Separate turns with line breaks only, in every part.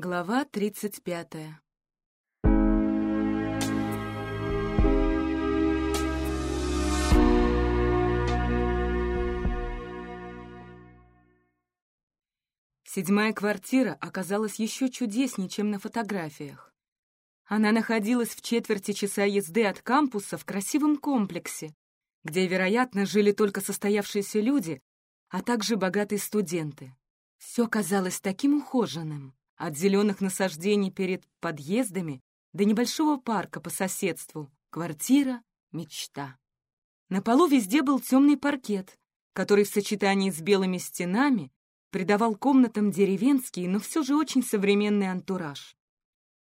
Глава тридцать пятая Седьмая квартира оказалась еще чудеснее, чем на фотографиях. Она находилась в четверти часа езды от кампуса в красивом комплексе, где, вероятно, жили только состоявшиеся люди, а также богатые студенты. Все казалось таким ухоженным, от зеленых насаждений перед подъездами до небольшого парка по соседству. Квартира — мечта. На полу везде был темный паркет, который в сочетании с белыми стенами придавал комнатам деревенский, но все же очень современный антураж.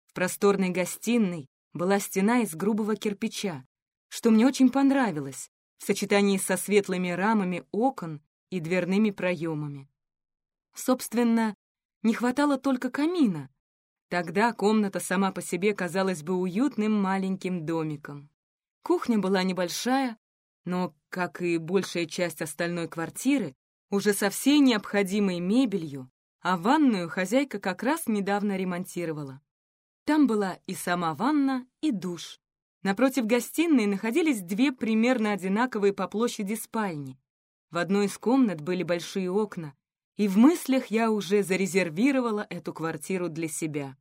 В просторной гостиной была стена из грубого кирпича, что мне очень понравилось, в сочетании со светлыми рамами окон и дверными проемами. Собственно, не хватало только камина. Тогда комната сама по себе казалась бы уютным маленьким домиком. Кухня была небольшая, но, как и большая часть остальной квартиры, уже со всей необходимой мебелью, а ванную хозяйка как раз недавно ремонтировала. Там была и сама ванна, и душ. Напротив гостиной находились две примерно одинаковые по площади спальни. В одной из комнат были большие окна, и в мыслях я уже зарезервировала эту квартиру для себя.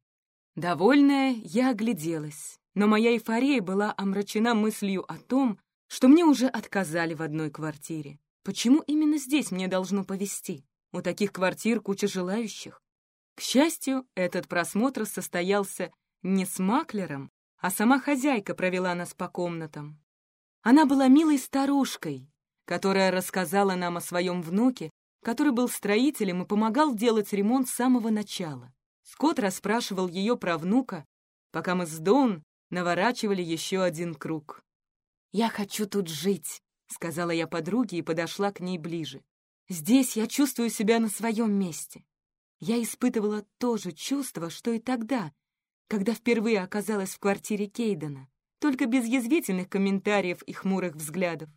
Довольная, я огляделась, но моя эйфория была омрачена мыслью о том, что мне уже отказали в одной квартире. Почему именно здесь мне должно повезти? У таких квартир куча желающих. К счастью, этот просмотр состоялся не с маклером, а сама хозяйка провела нас по комнатам. Она была милой старушкой, которая рассказала нам о своем внуке, который был строителем и помогал делать ремонт с самого начала. Скотт расспрашивал ее про внука, пока мы с Дон наворачивали еще один круг. «Я хочу тут жить», — сказала я подруге и подошла к ней ближе. «Здесь я чувствую себя на своем месте». Я испытывала то же чувство, что и тогда, когда впервые оказалась в квартире Кейдена, только без язвительных комментариев и хмурых взглядов.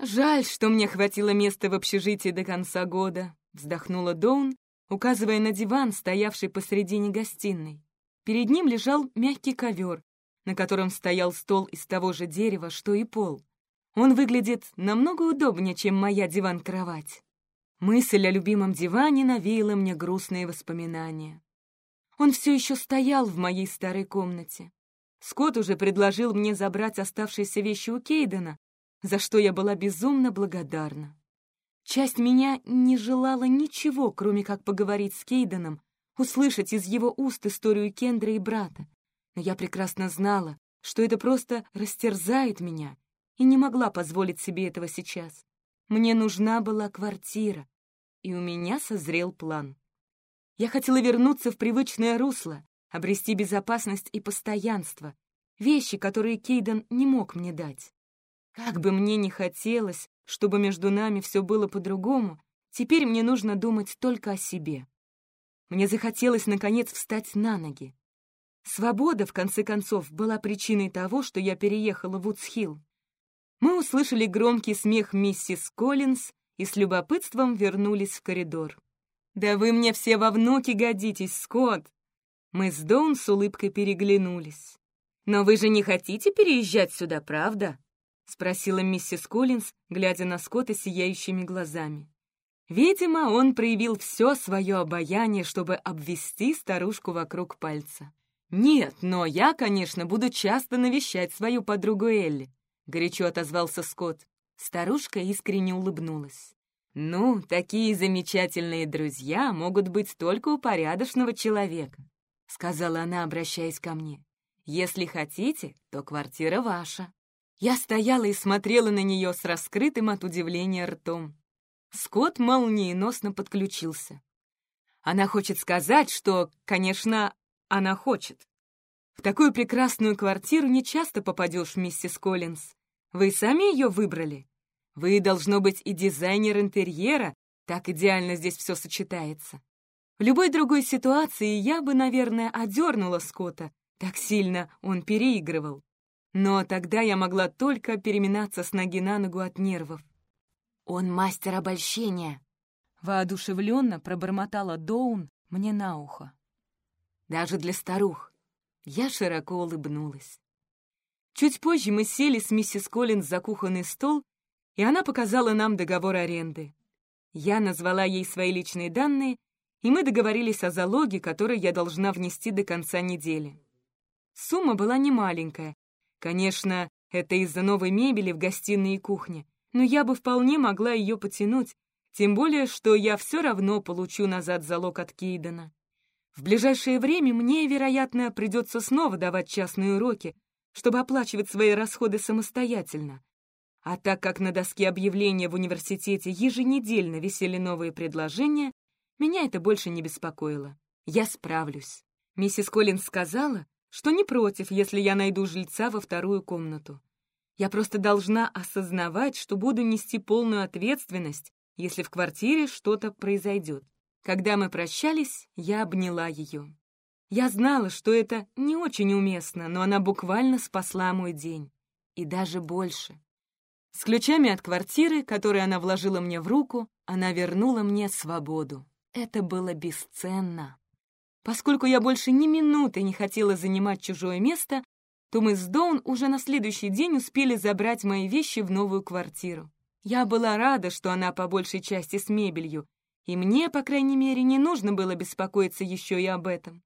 «Жаль, что мне хватило места в общежитии до конца года», — вздохнула Доун, указывая на диван, стоявший посредине гостиной. Перед ним лежал мягкий ковер, на котором стоял стол из того же дерева, что и пол. Он выглядит намного удобнее, чем моя диван-кровать. Мысль о любимом диване навеяла мне грустные воспоминания. Он все еще стоял в моей старой комнате. Скотт уже предложил мне забрать оставшиеся вещи у Кейдена, за что я была безумно благодарна. Часть меня не желала ничего, кроме как поговорить с Кейденом, услышать из его уст историю Кендра и брата. Но я прекрасно знала, что это просто растерзает меня, и не могла позволить себе этого сейчас. Мне нужна была квартира, и у меня созрел план. Я хотела вернуться в привычное русло, обрести безопасность и постоянство, вещи, которые Кейден не мог мне дать. Как бы мне ни хотелось, чтобы между нами все было по-другому, теперь мне нужно думать только о себе. Мне захотелось, наконец, встать на ноги. Свобода, в конце концов, была причиной того, что я переехала в Уцхилл. Мы услышали громкий смех миссис Коллинз и с любопытством вернулись в коридор. «Да вы мне все во внуки годитесь, Скотт!» Мы с Доун с улыбкой переглянулись. «Но вы же не хотите переезжать сюда, правда?» — спросила миссис Коллинз, глядя на Скотта сияющими глазами. Видимо, он проявил все свое обаяние, чтобы обвести старушку вокруг пальца. «Нет, но я, конечно, буду часто навещать свою подругу Элли. — горячо отозвался Скотт. Старушка искренне улыбнулась. «Ну, такие замечательные друзья могут быть только у порядочного человека», — сказала она, обращаясь ко мне. «Если хотите, то квартира ваша». Я стояла и смотрела на нее с раскрытым от удивления ртом. Скотт молниеносно подключился. Она хочет сказать, что, конечно, она хочет. В такую прекрасную квартиру не часто попадешь, миссис Коллинз. Вы сами ее выбрали? Вы, должно быть, и дизайнер интерьера, так идеально здесь все сочетается. В любой другой ситуации я бы, наверное, одернула Скотта, так сильно он переигрывал. Но тогда я могла только переминаться с ноги на ногу от нервов. «Он мастер обольщения!» Воодушевленно пробормотала Доун мне на ухо. даже для старух. Я широко улыбнулась. Чуть позже мы сели с миссис Коллинз за кухонный стол, и она показала нам договор аренды. Я назвала ей свои личные данные, и мы договорились о залоге, который я должна внести до конца недели. Сумма была немаленькая. Конечно, это из-за новой мебели в гостиной и кухне, но я бы вполне могла ее потянуть, тем более, что я все равно получу назад залог от Кейдена. В ближайшее время мне, вероятно, придется снова давать частные уроки, чтобы оплачивать свои расходы самостоятельно. А так как на доске объявления в университете еженедельно висели новые предложения, меня это больше не беспокоило. Я справлюсь. Миссис Коллинз сказала, что не против, если я найду жильца во вторую комнату. Я просто должна осознавать, что буду нести полную ответственность если в квартире что-то произойдет. Когда мы прощались, я обняла ее. Я знала, что это не очень уместно, но она буквально спасла мой день. И даже больше. С ключами от квартиры, которые она вложила мне в руку, она вернула мне свободу. Это было бесценно. Поскольку я больше ни минуты не хотела занимать чужое место, то мы с Доун уже на следующий день успели забрать мои вещи в новую квартиру. Я была рада, что она по большей части с мебелью, и мне, по крайней мере, не нужно было беспокоиться еще и об этом.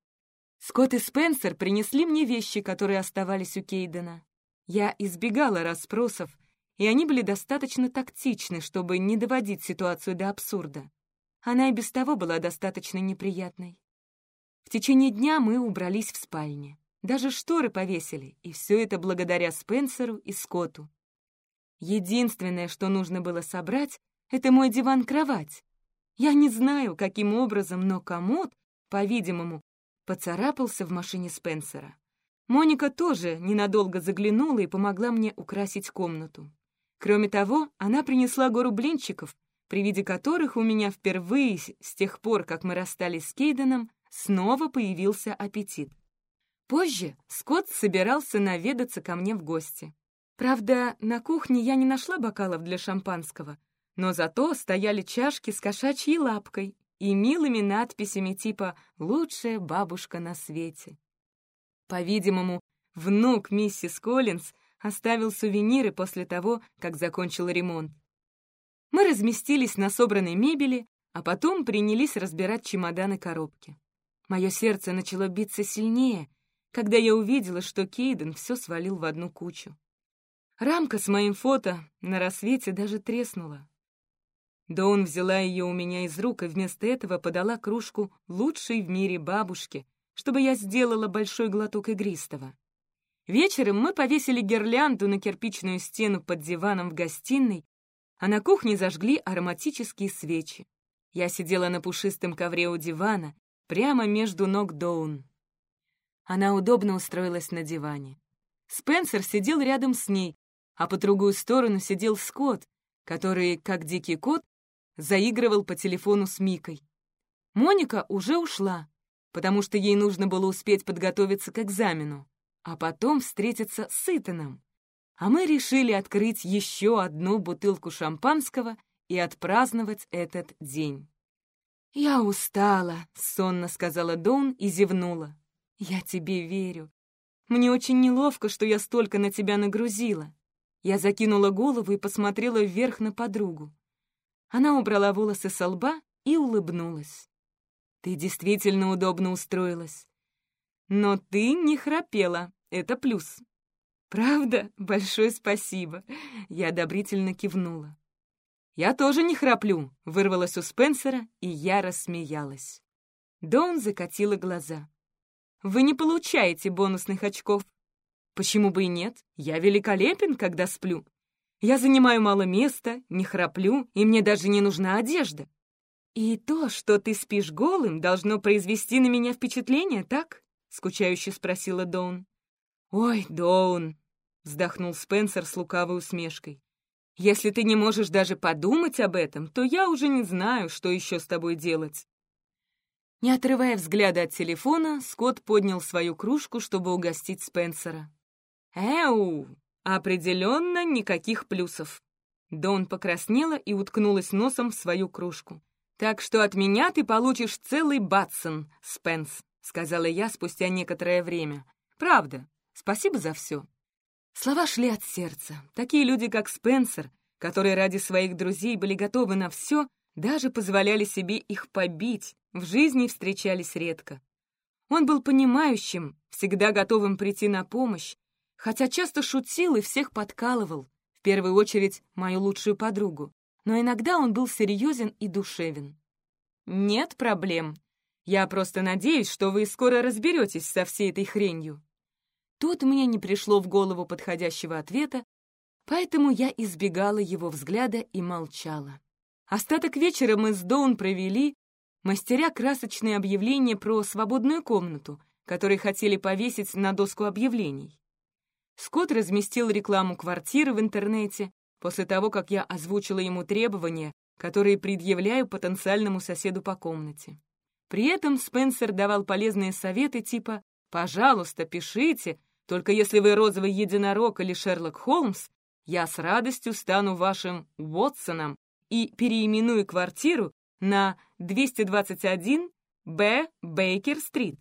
Скотт и Спенсер принесли мне вещи, которые оставались у Кейдена. Я избегала расспросов, и они были достаточно тактичны, чтобы не доводить ситуацию до абсурда. Она и без того была достаточно неприятной. В течение дня мы убрались в спальне. Даже шторы повесили, и все это благодаря Спенсеру и Скотту. Единственное, что нужно было собрать, это мой диван-кровать. Я не знаю, каким образом, но комод, по-видимому, поцарапался в машине Спенсера. Моника тоже ненадолго заглянула и помогла мне украсить комнату. Кроме того, она принесла гору блинчиков, при виде которых у меня впервые с тех пор, как мы расстались с Кейденом, снова появился аппетит. Позже Скотт собирался наведаться ко мне в гости. Правда, на кухне я не нашла бокалов для шампанского, но зато стояли чашки с кошачьей лапкой и милыми надписями типа «Лучшая бабушка на свете». По-видимому, внук миссис Коллинз оставил сувениры после того, как закончил ремонт. Мы разместились на собранной мебели, а потом принялись разбирать чемоданы-коробки. Мое сердце начало биться сильнее, когда я увидела, что Кейден все свалил в одну кучу. Рамка с моим фото на рассвете даже треснула. Доун взяла ее у меня из рук и вместо этого подала кружку лучшей в мире бабушки, чтобы я сделала большой глоток игристого. Вечером мы повесили гирлянду на кирпичную стену под диваном в гостиной, а на кухне зажгли ароматические свечи. Я сидела на пушистом ковре у дивана, прямо между ног Доун. Она удобно устроилась на диване. Спенсер сидел рядом с ней, а по другую сторону сидел Скотт, который, как дикий кот, заигрывал по телефону с Микой. Моника уже ушла, потому что ей нужно было успеть подготовиться к экзамену, а потом встретиться с Итаном. А мы решили открыть еще одну бутылку шампанского и отпраздновать этот день. «Я устала», — сонно сказала Дон и зевнула. «Я тебе верю. Мне очень неловко, что я столько на тебя нагрузила. Я закинула голову и посмотрела вверх на подругу. Она убрала волосы со лба и улыбнулась. «Ты действительно удобно устроилась. Но ты не храпела, это плюс». «Правда? Большое спасибо!» Я одобрительно кивнула. «Я тоже не храплю», — вырвалась у Спенсера, и я рассмеялась. Дон закатила глаза. «Вы не получаете бонусных очков. Почему бы и нет? Я великолепен, когда сплю. Я занимаю мало места, не храплю, и мне даже не нужна одежда. И то, что ты спишь голым, должно произвести на меня впечатление, так? Скучающе спросила Доун. Ой, Доун, вздохнул Спенсер с лукавой усмешкой. Если ты не можешь даже подумать об этом, то я уже не знаю, что еще с тобой делать. Не отрывая взгляда от телефона, Скотт поднял свою кружку, чтобы угостить Спенсера. «Эу, определенно никаких плюсов». Дон покраснела и уткнулась носом в свою кружку. «Так что от меня ты получишь целый Батсон, Спенс. сказала я спустя некоторое время. «Правда, спасибо за все». Слова шли от сердца. Такие люди, как Спенсер, которые ради своих друзей были готовы на все, даже позволяли себе их побить, в жизни встречались редко. Он был понимающим, всегда готовым прийти на помощь, хотя часто шутил и всех подкалывал, в первую очередь мою лучшую подругу, но иногда он был серьезен и душевен. «Нет проблем. Я просто надеюсь, что вы скоро разберетесь со всей этой хренью». Тут мне не пришло в голову подходящего ответа, поэтому я избегала его взгляда и молчала. Остаток вечера мы с Доун провели, мастеря красочные объявления про свободную комнату, которые хотели повесить на доску объявлений. Скотт разместил рекламу квартиры в интернете после того, как я озвучила ему требования, которые предъявляю потенциальному соседу по комнате. При этом Спенсер давал полезные советы типа «Пожалуйста, пишите, только если вы розовый единорог или Шерлок Холмс, я с радостью стану вашим Уотсоном и переименую квартиру на 221 Б. Бейкер-стрит».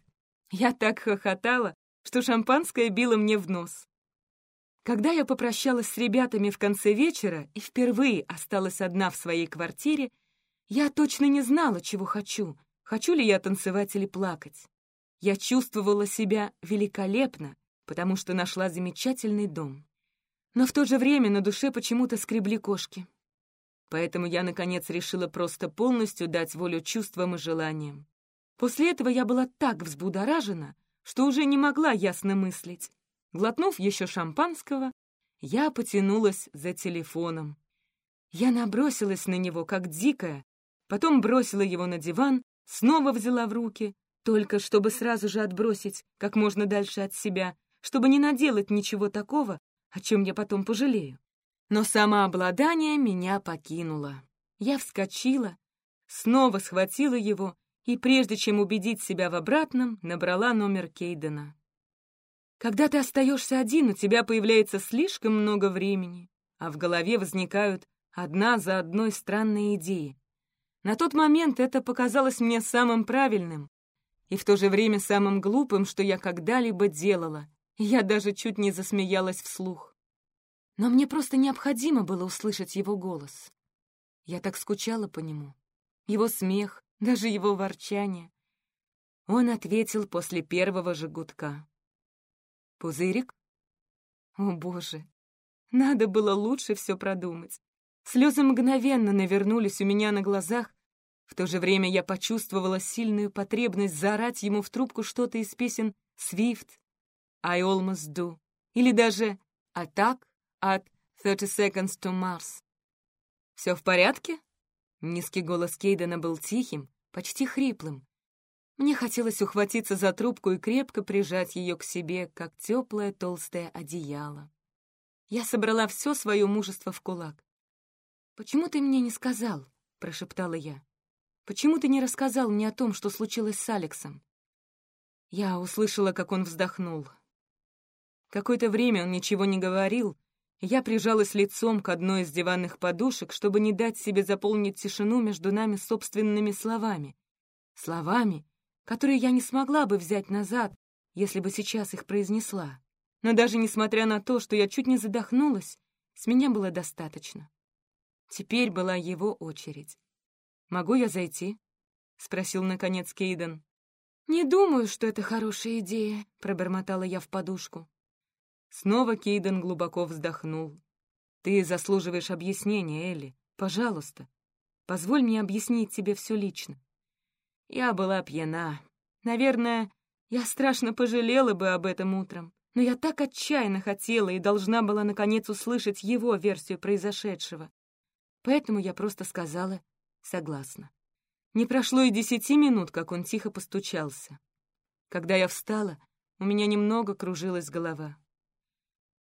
Я так хохотала, что шампанское било мне в нос. Когда я попрощалась с ребятами в конце вечера и впервые осталась одна в своей квартире, я точно не знала, чего хочу, хочу ли я танцевать или плакать. Я чувствовала себя великолепно, потому что нашла замечательный дом. Но в то же время на душе почему-то скребли кошки. Поэтому я, наконец, решила просто полностью дать волю чувствам и желаниям. После этого я была так взбудоражена, что уже не могла ясно мыслить. Глотнув еще шампанского, я потянулась за телефоном. Я набросилась на него, как дикая, потом бросила его на диван, снова взяла в руки, только чтобы сразу же отбросить как можно дальше от себя, чтобы не наделать ничего такого, о чем я потом пожалею. Но самообладание меня покинуло. Я вскочила, снова схватила его и, прежде чем убедить себя в обратном, набрала номер Кейдена. Когда ты остаешься один, у тебя появляется слишком много времени, а в голове возникают одна за одной странные идеи. На тот момент это показалось мне самым правильным и в то же время самым глупым, что я когда-либо делала. Я даже чуть не засмеялась вслух. Но мне просто необходимо было услышать его голос. Я так скучала по нему. Его смех, даже его ворчание. Он ответил после первого же гудка. Пузырик? О, боже, надо было лучше все продумать. Слезы мгновенно навернулись у меня на глазах. В то же время я почувствовала сильную потребность заорать ему в трубку что-то из песен «Swift», «I almost do» или даже «Attack at 30 seconds to Mars». «Все в порядке?» Низкий голос Кейдена был тихим, почти хриплым, мне хотелось ухватиться за трубку и крепко прижать ее к себе, как теплое толстое одеяло. Я собрала все свое мужество в кулак. «Почему ты мне не сказал?» — прошептала я. «Почему ты не рассказал мне о том, что случилось с Алексом?» Я услышала, как он вздохнул. Какое-то время он ничего не говорил, я прижалась лицом к одной из диванных подушек, чтобы не дать себе заполнить тишину между нами собственными словами. Словами, которые я не смогла бы взять назад, если бы сейчас их произнесла. Но даже несмотря на то, что я чуть не задохнулась, с меня было достаточно. Теперь была его очередь. «Могу я зайти?» — спросил, наконец, Кейден. «Не думаю, что это хорошая идея», — пробормотала я в подушку. Снова Кейден глубоко вздохнул. «Ты заслуживаешь объяснения, Элли. Пожалуйста, позволь мне объяснить тебе все лично. Я была пьяна. Наверное, я страшно пожалела бы об этом утром, но я так отчаянно хотела и должна была наконец услышать его версию произошедшего. Поэтому я просто сказала «согласна». Не прошло и десяти минут, как он тихо постучался. Когда я встала, у меня немного кружилась голова.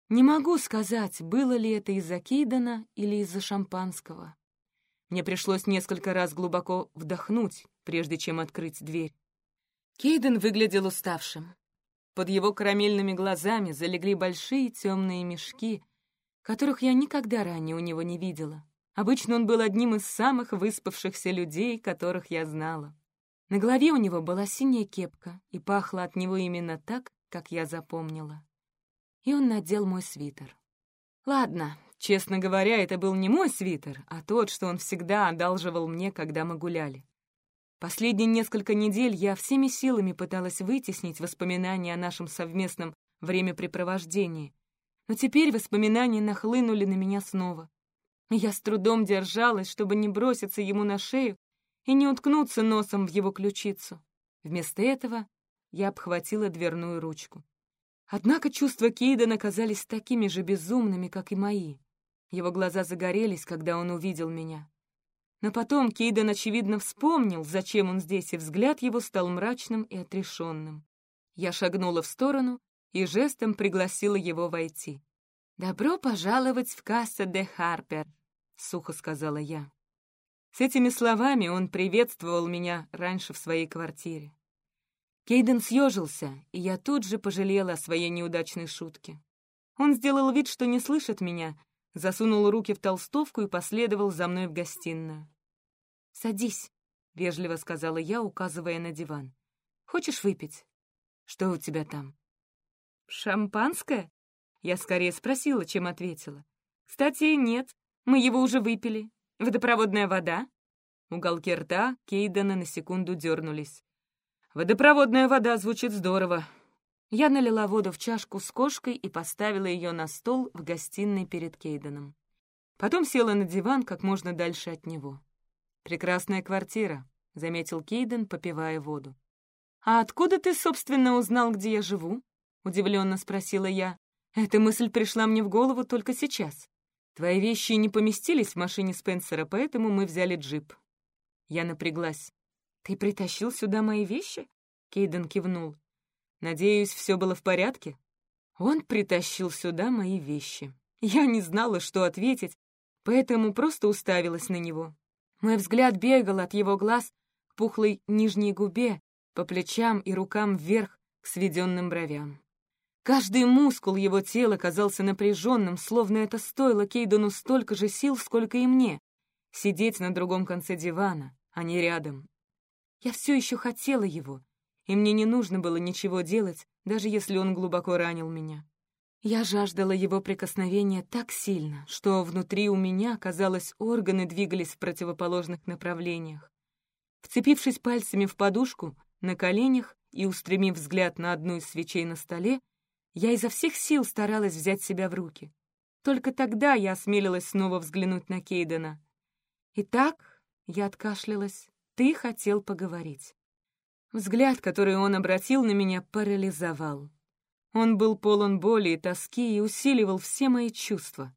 Не могу сказать, было ли это из-за Кейдена или из-за шампанского. Мне пришлось несколько раз глубоко вдохнуть, прежде чем открыть дверь. Кейден выглядел уставшим. Под его карамельными глазами залегли большие темные мешки, которых я никогда ранее у него не видела. Обычно он был одним из самых выспавшихся людей, которых я знала. На голове у него была синяя кепка, и пахло от него именно так, как я запомнила. И он надел мой свитер. Ладно, честно говоря, это был не мой свитер, а тот, что он всегда одалживал мне, когда мы гуляли. Последние несколько недель я всеми силами пыталась вытеснить воспоминания о нашем совместном времяпрепровождении, но теперь воспоминания нахлынули на меня снова. Я с трудом держалась, чтобы не броситься ему на шею и не уткнуться носом в его ключицу. Вместо этого я обхватила дверную ручку. Однако чувства Кейдена казались такими же безумными, как и мои. Его глаза загорелись, когда он увидел меня. Но потом Кейден, очевидно, вспомнил, зачем он здесь, и взгляд его стал мрачным и отрешенным. Я шагнула в сторону и жестом пригласила его войти. «Добро пожаловать в Касса де Харпер», — сухо сказала я. С этими словами он приветствовал меня раньше в своей квартире. Кейден съежился, и я тут же пожалела о своей неудачной шутке. Он сделал вид, что не слышит меня, засунул руки в толстовку и последовал за мной в гостиную. «Садись», — вежливо сказала я, указывая на диван. «Хочешь выпить? Что у тебя там?» «Шампанское?» Я скорее спросила, чем ответила. «Кстати, нет, мы его уже выпили. Водопроводная вода?» Уголки рта Кейдена на секунду дернулись. «Водопроводная вода звучит здорово. Я налила воду в чашку с кошкой и поставила ее на стол в гостиной перед Кейденом. Потом села на диван как можно дальше от него. «Прекрасная квартира», — заметил Кейден, попивая воду. «А откуда ты, собственно, узнал, где я живу?» — удивленно спросила я. «Эта мысль пришла мне в голову только сейчас. Твои вещи не поместились в машине Спенсера, поэтому мы взяли джип». Я напряглась. «Ты притащил сюда мои вещи?» Кейден кивнул. Надеюсь, все было в порядке? Он притащил сюда мои вещи. Я не знала, что ответить, поэтому просто уставилась на него. Мой взгляд бегал от его глаз к пухлой нижней губе, по плечам и рукам вверх к сведенным бровям. Каждый мускул его тела казался напряженным, словно это стоило Кейдону столько же сил, сколько и мне. Сидеть на другом конце дивана, а не рядом. Я все еще хотела его, и мне не нужно было ничего делать, даже если он глубоко ранил меня. Я жаждала его прикосновения так сильно, что внутри у меня, казалось, органы двигались в противоположных направлениях. Вцепившись пальцами в подушку, на коленях и устремив взгляд на одну из свечей на столе, я изо всех сил старалась взять себя в руки. Только тогда я осмелилась снова взглянуть на Кейдена. «Итак», — я откашлялась, — «ты хотел поговорить». Взгляд, который он обратил на меня, парализовал. Он был полон боли и тоски и усиливал все мои чувства.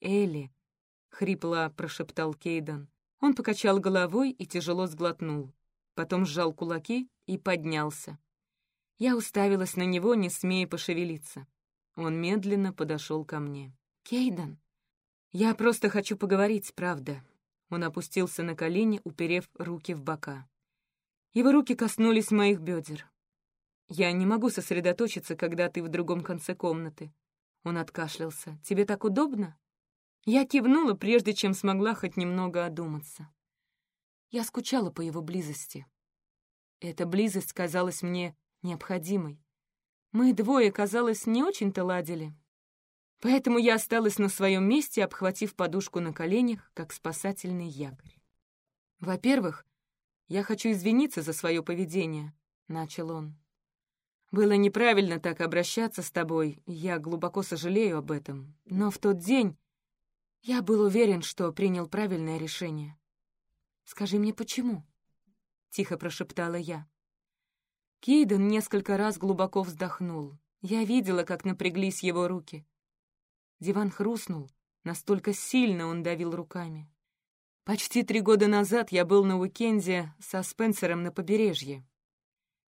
«Элли», — хрипло прошептал Кейден. Он покачал головой и тяжело сглотнул. Потом сжал кулаки и поднялся. Я уставилась на него, не смея пошевелиться. Он медленно подошел ко мне. «Кейден, я просто хочу поговорить, правда». Он опустился на колени, уперев руки в бока. Его руки коснулись моих бедер. «Я не могу сосредоточиться, когда ты в другом конце комнаты». Он откашлялся. «Тебе так удобно?» Я кивнула, прежде чем смогла хоть немного одуматься. Я скучала по его близости. Эта близость казалась мне необходимой. Мы двое, казалось, не очень-то ладили. Поэтому я осталась на своем месте, обхватив подушку на коленях, как спасательный якорь. Во-первых, «Я хочу извиниться за свое поведение», — начал он. «Было неправильно так обращаться с тобой, я глубоко сожалею об этом. Но в тот день я был уверен, что принял правильное решение». «Скажи мне, почему?» — тихо прошептала я. Кейден несколько раз глубоко вздохнул. Я видела, как напряглись его руки. Диван хрустнул, настолько сильно он давил руками. Почти три года назад я был на уикенде со Спенсером на побережье.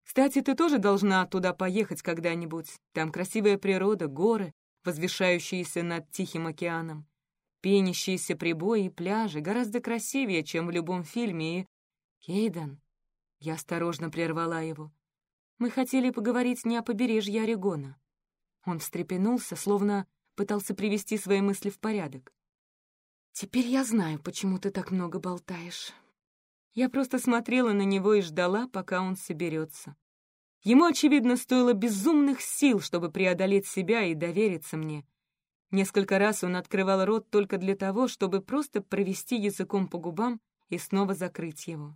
Кстати, ты тоже должна туда поехать когда-нибудь. Там красивая природа, горы, возвышающиеся над Тихим океаном, пенящиеся прибои и пляжи, гораздо красивее, чем в любом фильме, и... Кейден, я осторожно прервала его. Мы хотели поговорить не о побережье Орегона. Он встрепенулся, словно пытался привести свои мысли в порядок. «Теперь я знаю, почему ты так много болтаешь». Я просто смотрела на него и ждала, пока он соберется. Ему, очевидно, стоило безумных сил, чтобы преодолеть себя и довериться мне. Несколько раз он открывал рот только для того, чтобы просто провести языком по губам и снова закрыть его.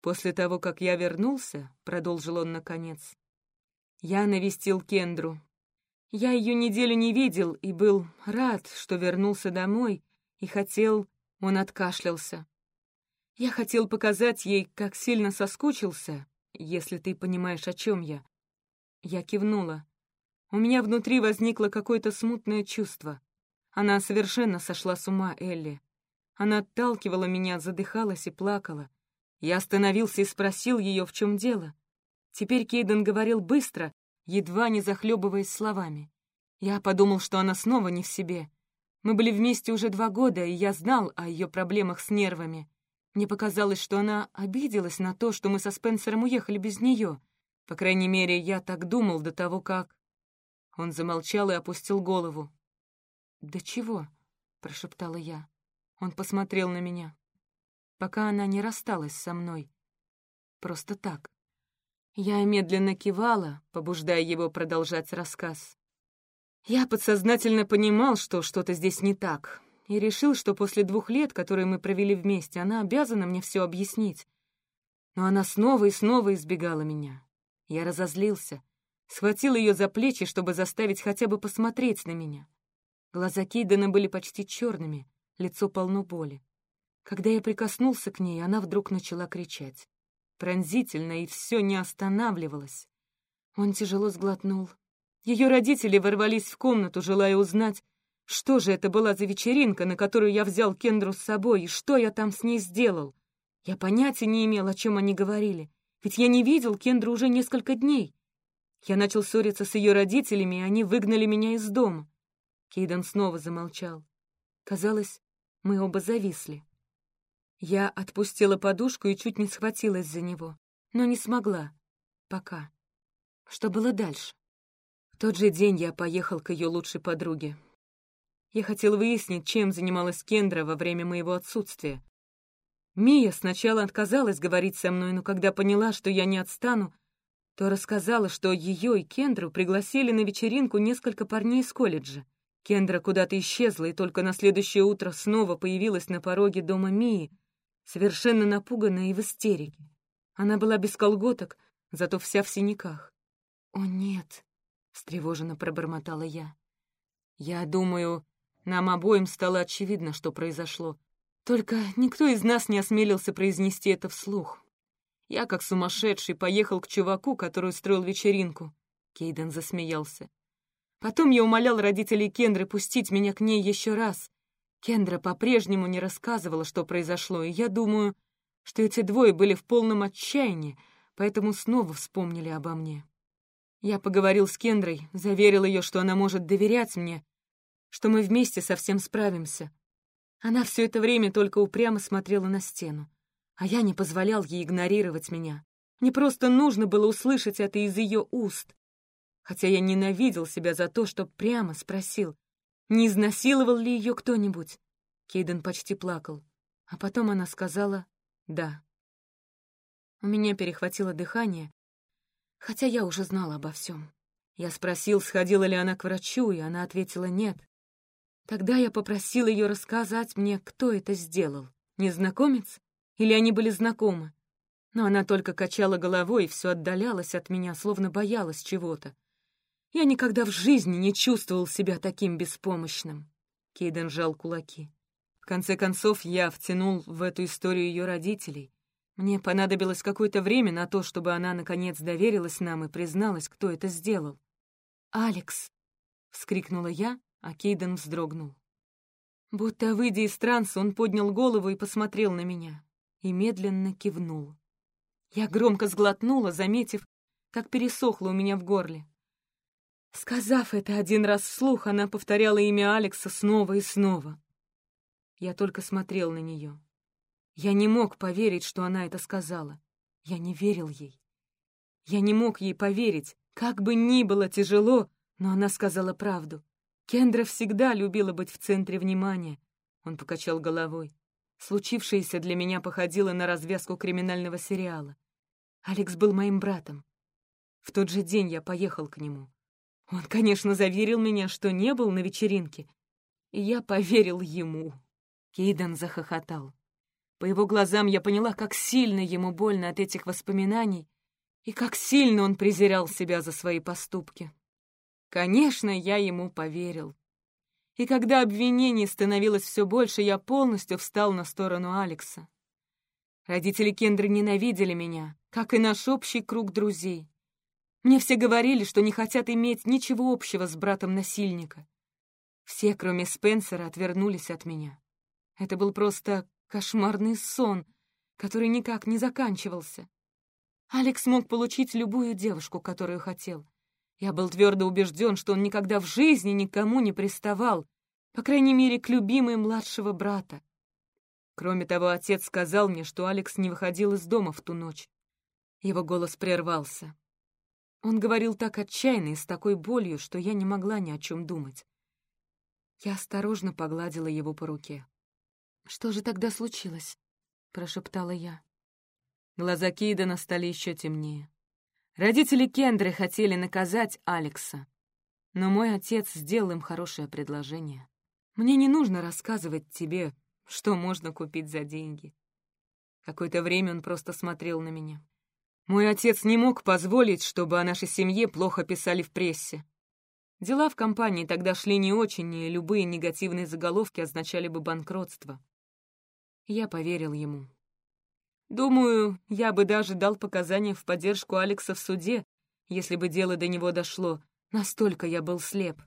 «После того, как я вернулся», — продолжил он наконец, — «я навестил Кендру. Я ее неделю не видел и был рад, что вернулся домой, и хотел...» — он откашлялся. «Я хотел показать ей, как сильно соскучился, если ты понимаешь, о чем я». Я кивнула. У меня внутри возникло какое-то смутное чувство. Она совершенно сошла с ума, Элли. Она отталкивала меня, задыхалась и плакала. Я остановился и спросил ее, в чем дело. Теперь Кейден говорил быстро, едва не захлебываясь словами. Я подумал, что она снова не в себе. Мы были вместе уже два года, и я знал о ее проблемах с нервами. Мне показалось, что она обиделась на то, что мы со Спенсером уехали без нее. По крайней мере, я так думал до того, как... Он замолчал и опустил голову. «Да чего?» — прошептала я. Он посмотрел на меня. Пока она не рассталась со мной. Просто так. Я медленно кивала, побуждая его продолжать рассказ. Я подсознательно понимал, что что-то здесь не так, и решил, что после двух лет, которые мы провели вместе, она обязана мне все объяснить. Но она снова и снова избегала меня. Я разозлился, схватил ее за плечи, чтобы заставить хотя бы посмотреть на меня. Глаза Кейдена были почти черными, лицо полно боли. Когда я прикоснулся к ней, она вдруг начала кричать. Пронзительно, и все не останавливалось. Он тяжело сглотнул. Ее родители ворвались в комнату, желая узнать, что же это была за вечеринка, на которую я взял Кендру с собой, и что я там с ней сделал. Я понятия не имел, о чем они говорили, ведь я не видел Кендру уже несколько дней. Я начал ссориться с ее родителями, и они выгнали меня из дома. Кейден снова замолчал. Казалось, мы оба зависли. Я отпустила подушку и чуть не схватилась за него, но не смогла. Пока. Что было дальше? В тот же день я поехал к ее лучшей подруге. Я хотел выяснить, чем занималась Кендра во время моего отсутствия. Мия сначала отказалась говорить со мной, но когда поняла, что я не отстану, то рассказала, что ее и Кендру пригласили на вечеринку несколько парней из колледжа. Кендра куда-то исчезла и только на следующее утро снова появилась на пороге дома Мии, совершенно напуганная и в истерике. Она была без колготок, зато вся в синяках. «О, нет!» — встревоженно пробормотала я. «Я думаю, нам обоим стало очевидно, что произошло. Только никто из нас не осмелился произнести это вслух. Я, как сумасшедший, поехал к чуваку, который устроил вечеринку». Кейден засмеялся. Потом я умолял родителей Кендры пустить меня к ней еще раз, Кендра по-прежнему не рассказывала, что произошло, и я думаю, что эти двое были в полном отчаянии, поэтому снова вспомнили обо мне. Я поговорил с Кендрой, заверил ее, что она может доверять мне, что мы вместе совсем справимся. Она все это время только упрямо смотрела на стену, а я не позволял ей игнорировать меня. Мне просто нужно было услышать это из ее уст. Хотя я ненавидел себя за то, что прямо спросил, не изнасиловал ли ее кто-нибудь? Кейден почти плакал. А потом она сказала «да». У меня перехватило дыхание, хотя я уже знала обо всем. Я спросил, сходила ли она к врачу, и она ответила «нет». Тогда я попросил ее рассказать мне, кто это сделал. Незнакомец? Или они были знакомы? Но она только качала головой и все отдалялась от меня, словно боялась чего-то. Я никогда в жизни не чувствовал себя таким беспомощным. Кейден жал кулаки. В конце концов, я втянул в эту историю ее родителей. Мне понадобилось какое-то время на то, чтобы она, наконец, доверилась нам и призналась, кто это сделал. «Алекс!» — вскрикнула я, а Кейден вздрогнул. Будто, выйдя из транса, он поднял голову и посмотрел на меня. И медленно кивнул. Я громко сглотнула, заметив, как пересохло у меня в горле. Сказав это один раз вслух, она повторяла имя Алекса снова и снова. Я только смотрел на нее. Я не мог поверить, что она это сказала. Я не верил ей. Я не мог ей поверить, как бы ни было тяжело, но она сказала правду. Кендра всегда любила быть в центре внимания. Он покачал головой. Случившееся для меня походило на развязку криминального сериала. Алекс был моим братом. В тот же день я поехал к нему. Он, конечно, заверил меня, что не был на вечеринке, и я поверил ему. Кейден захохотал. По его глазам я поняла, как сильно ему больно от этих воспоминаний и как сильно он презирал себя за свои поступки. Конечно, я ему поверил. И когда обвинений становилось все больше, я полностью встал на сторону Алекса. Родители Кендры ненавидели меня, как и наш общий круг друзей. Мне все говорили, что не хотят иметь ничего общего с братом насильника. Все, кроме Спенсера, отвернулись от меня. Это был просто кошмарный сон, который никак не заканчивался. Алекс мог получить любую девушку, которую хотел. Я был твердо убежден, что он никогда в жизни никому не приставал, по крайней мере, к любимой младшего брата. Кроме того, отец сказал мне, что Алекс не выходил из дома в ту ночь. Его голос прервался. Он говорил так отчаянно и с такой болью, что я не могла ни о чем думать. Я осторожно погладила его по руке. «Что же тогда случилось?» — прошептала я. Глаза Кейдена стали еще темнее. Родители Кендры хотели наказать Алекса, но мой отец сделал им хорошее предложение. Мне не нужно рассказывать тебе, что можно купить за деньги. Какое-то время он просто смотрел на меня. Мой отец не мог позволить, чтобы о нашей семье плохо писали в прессе. Дела в компании тогда шли не очень, и любые негативные заголовки означали бы банкротство. Я поверил ему. Думаю, я бы даже дал показания в поддержку Алекса в суде, если бы дело до него дошло. Настолько я был слеп.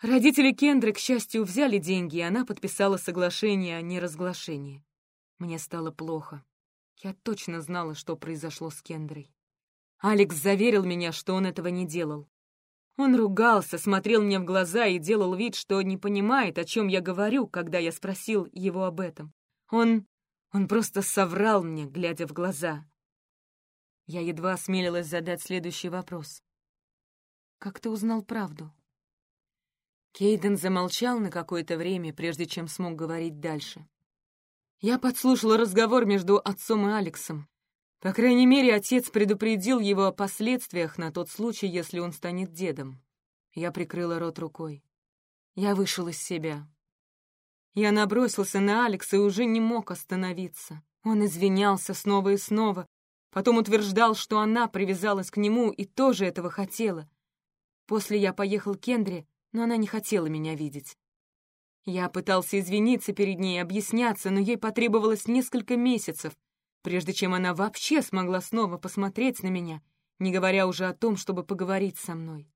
Родители Кендры, к счастью, взяли деньги, и она подписала соглашение о неразглашении. Мне стало плохо. Я точно знала, что произошло с Кендрой. Алекс заверил меня, что он этого не делал. Он ругался, смотрел мне в глаза и делал вид, что не понимает, о чем я говорю, когда я спросил его об этом. Он... он просто соврал мне, глядя в глаза. Я едва осмелилась задать следующий вопрос. «Как ты узнал правду?» Кейден замолчал на какое-то время, прежде чем смог говорить дальше. Я подслушала разговор между отцом и Алексом. По крайней мере, отец предупредил его о последствиях на тот случай, если он станет дедом. Я прикрыла рот рукой. Я вышел из себя. Я набросился на Алекса и уже не мог остановиться. Он извинялся снова и снова, потом утверждал, что она привязалась к нему и тоже этого хотела. После я поехал к Кендре, но она не хотела меня видеть. Я пытался извиниться перед ней, объясняться, но ей потребовалось несколько месяцев, прежде чем она вообще смогла снова посмотреть на меня, не говоря уже о том, чтобы поговорить со мной.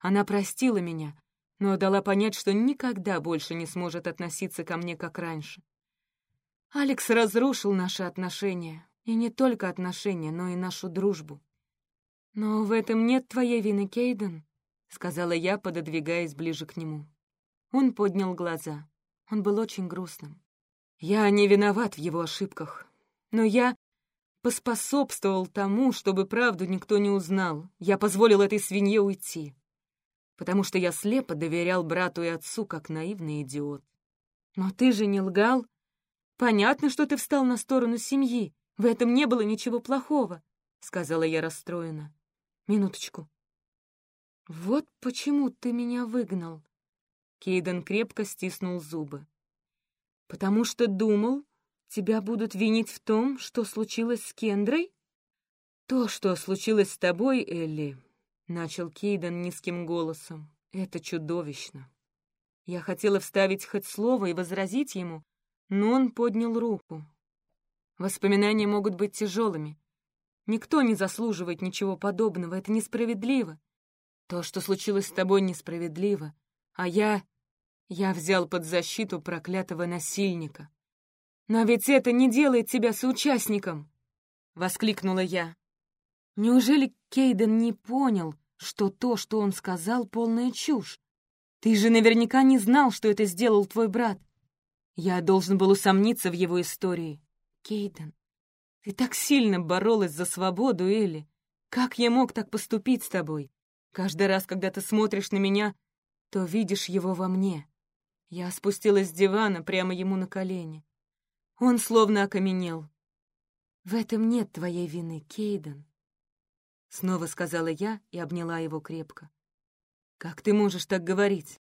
Она простила меня, но дала понять, что никогда больше не сможет относиться ко мне, как раньше. Алекс разрушил наши отношения, и не только отношения, но и нашу дружбу. «Но в этом нет твоей вины, Кейден», — сказала я, пододвигаясь ближе к нему. Он поднял глаза. Он был очень грустным. «Я не виноват в его ошибках но я поспособствовал тому, чтобы правду никто не узнал. Я позволил этой свинье уйти, потому что я слепо доверял брату и отцу, как наивный идиот. Но ты же не лгал. Понятно, что ты встал на сторону семьи. В этом не было ничего плохого, — сказала я расстроенно. Минуточку. Вот почему ты меня выгнал. Кейден крепко стиснул зубы. Потому что думал, Тебя будут винить в том, что случилось с Кендрой? То, что случилось с тобой, Элли, — начал Кейден низким голосом, — это чудовищно. Я хотела вставить хоть слово и возразить ему, но он поднял руку. Воспоминания могут быть тяжелыми. Никто не заслуживает ничего подобного, это несправедливо. То, что случилось с тобой, несправедливо, а я... Я взял под защиту проклятого насильника. «Но ведь это не делает тебя соучастником!» — воскликнула я. «Неужели Кейден не понял, что то, что он сказал, полная чушь? Ты же наверняка не знал, что это сделал твой брат. Я должен был усомниться в его истории. Кейден, ты так сильно боролась за свободу, Элли. Как я мог так поступить с тобой? Каждый раз, когда ты смотришь на меня, то видишь его во мне. Я спустилась с дивана прямо ему на колени. Он словно окаменел. «В этом нет твоей вины, Кейден», — снова сказала я и обняла его крепко. «Как ты можешь так говорить?»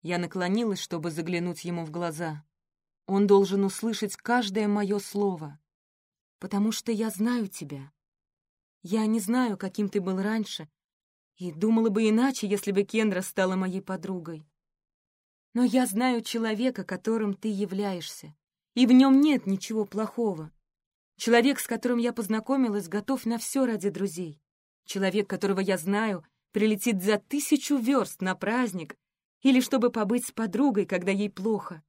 Я наклонилась, чтобы заглянуть ему в глаза. Он должен услышать каждое мое слово. «Потому что я знаю тебя. Я не знаю, каким ты был раньше, и думала бы иначе, если бы Кендра стала моей подругой. Но я знаю человека, которым ты являешься, и в нем нет ничего плохого. Человек, с которым я познакомилась, готов на все ради друзей. Человек, которого я знаю, прилетит за тысячу верст на праздник или чтобы побыть с подругой, когда ей плохо.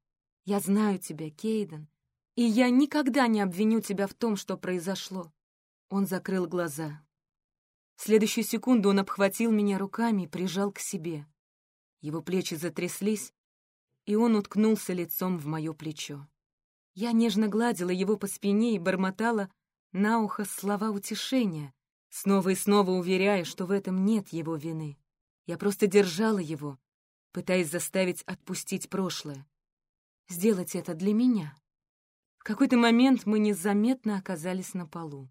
Я знаю тебя, Кейден, и я никогда не обвиню тебя в том, что произошло. Он закрыл глаза. В следующую секунду он обхватил меня руками и прижал к себе. Его плечи затряслись, и он уткнулся лицом в мое плечо. Я нежно гладила его по спине и бормотала на ухо слова утешения, снова и снова уверяя, что в этом нет его вины. Я просто держала его, пытаясь заставить отпустить прошлое. Сделать это для меня. В какой-то момент мы незаметно оказались на полу.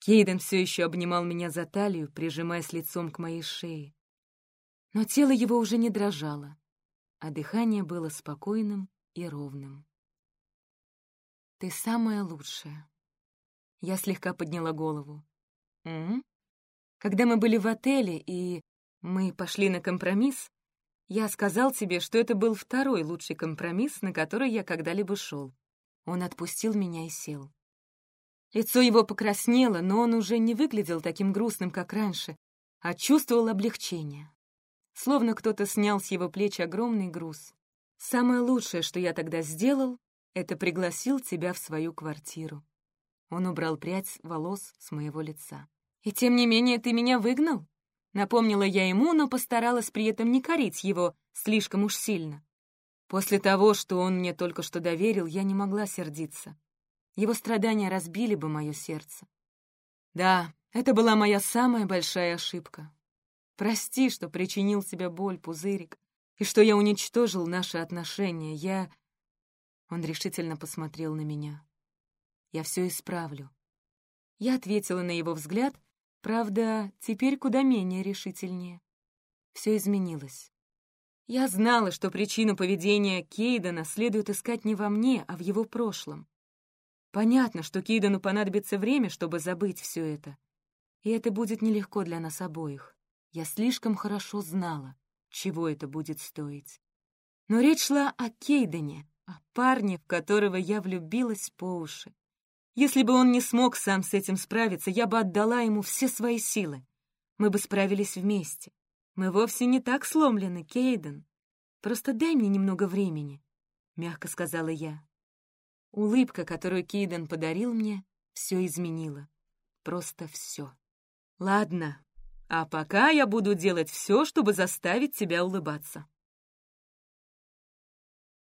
Кейден все еще обнимал меня за талию, прижимаясь лицом к моей шее. Но тело его уже не дрожало, а дыхание было спокойным и ровным. «Ты самая лучшая». Я слегка подняла голову. «М?»? Когда мы были в отеле, и мы пошли на компромисс, я сказал тебе, что это был второй лучший компромисс, на который я когда-либо шел. Он отпустил меня и сел. Лицо его покраснело, но он уже не выглядел таким грустным, как раньше, а чувствовал облегчение. Словно кто-то снял с его плеч огромный груз. Самое лучшее, что я тогда сделал, это пригласил тебя в свою квартиру. Он убрал прядь волос с моего лица. «И тем не менее ты меня выгнал?» Напомнила я ему, но постаралась при этом не корить его слишком уж сильно. После того, что он мне только что доверил, я не могла сердиться. Его страдания разбили бы мое сердце. Да, это была моя самая большая ошибка. Прости, что причинил тебе боль, пузырик, и что я уничтожил наши отношения. Я он решительно посмотрел на меня. «Я все исправлю». Я ответила на его взгляд, правда, теперь куда менее решительнее. Все изменилось. Я знала, что причину поведения Кейдена следует искать не во мне, а в его прошлом. Понятно, что Кейдену понадобится время, чтобы забыть все это. И это будет нелегко для нас обоих. Я слишком хорошо знала, чего это будет стоить. Но речь шла о Кейдене, о парне, в которого я влюбилась по уши. Если бы он не смог сам с этим справиться, я бы отдала ему все свои силы. Мы бы справились вместе. Мы вовсе не так сломлены, Кейден. Просто дай мне немного времени, — мягко сказала я. Улыбка, которую Кейден подарил мне, все изменила. Просто все. Ладно, а пока я буду делать все, чтобы заставить тебя улыбаться.